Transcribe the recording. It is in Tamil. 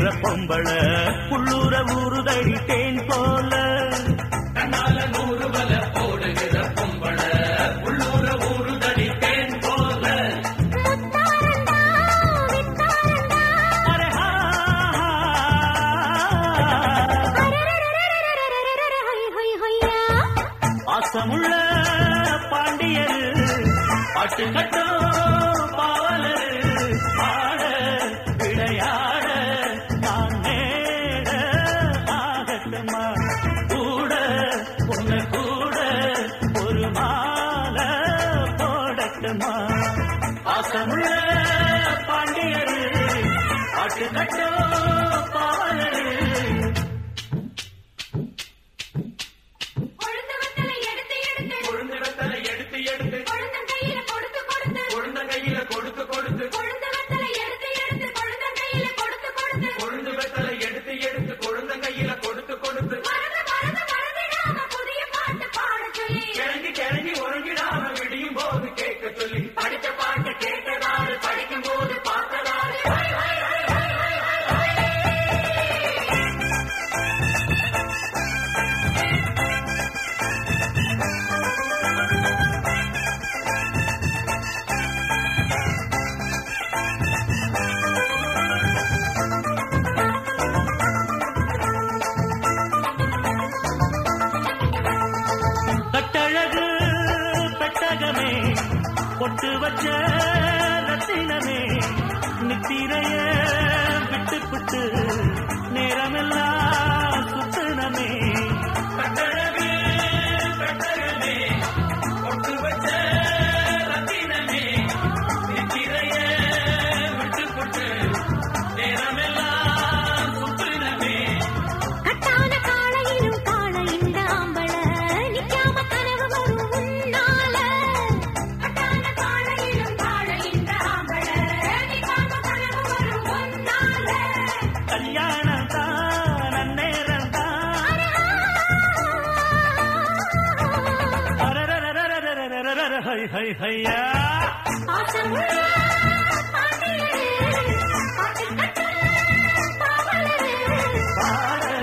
ஆயிர பொம்பள உள்ளூர ஊறுதடி தேன் போல. பாசமுள்ள பாண்டியர் பாட்டு பாசமா பாசமுள்ள பாண்டியர் பாட்டு கட்டோ போட்டு வச்ச லத்தினமே நித்திரைய விட்டு விட்டு கல்யாணம் தான் அந்நேரம் தான் ஹை ஹை ஹையா பாடல்